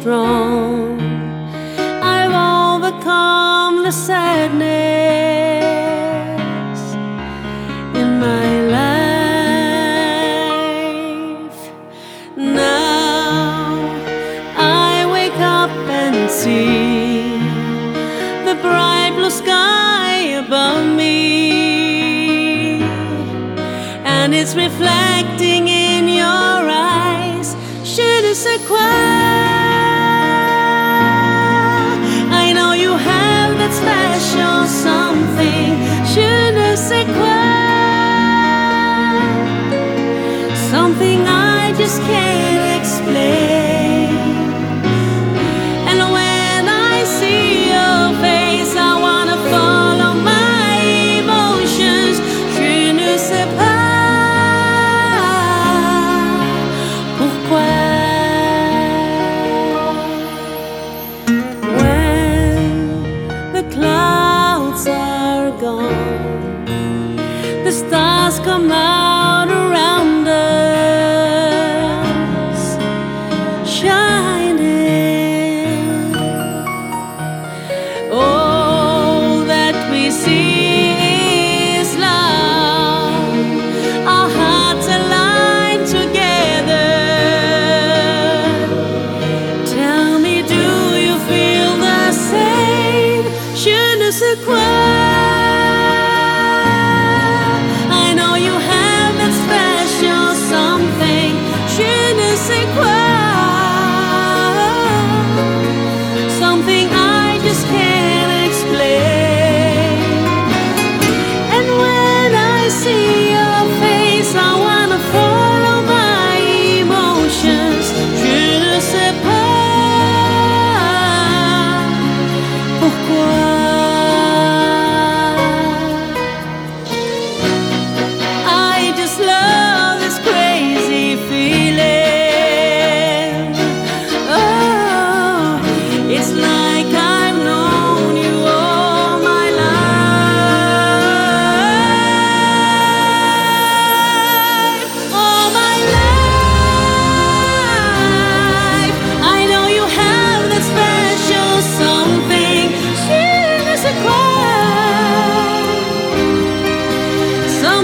strong. I've overcome the sadness in my life. Now I wake up and see the bright blue sky above me, and it's reflecting in your eyes. Je ne sais quoi. special something, je ne sais quoi. Something I just can't explain. clouds are gone, the stars come out around us, shining. All that we see is love, our hearts align together. Tell me, do you feel the same? Je ne sais quoi.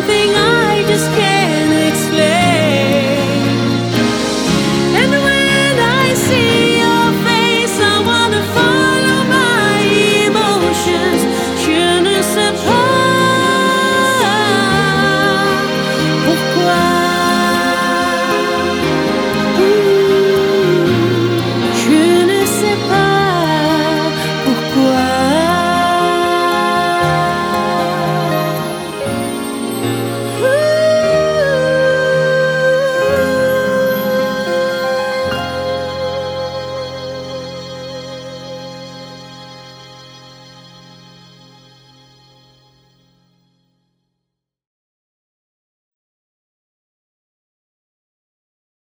something